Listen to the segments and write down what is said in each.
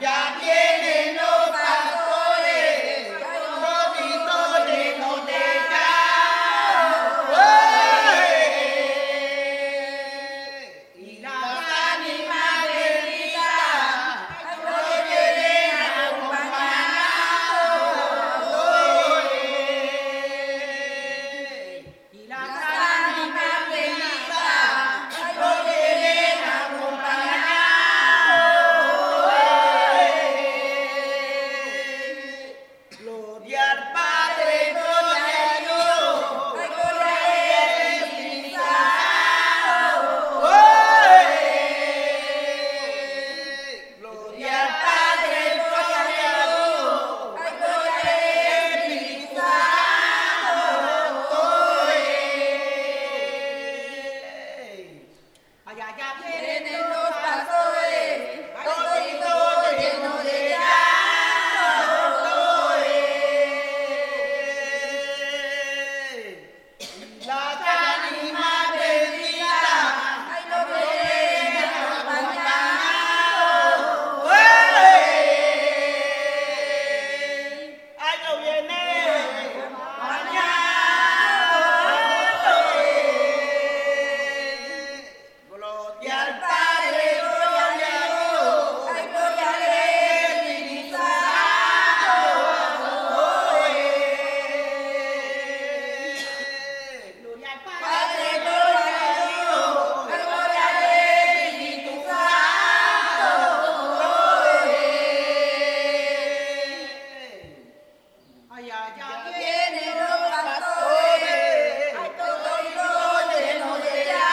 ya yeah. ya, ya viene los pastores. Ay, todo el mundo no llega.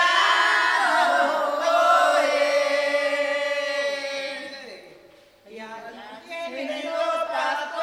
Ya viene los pastores.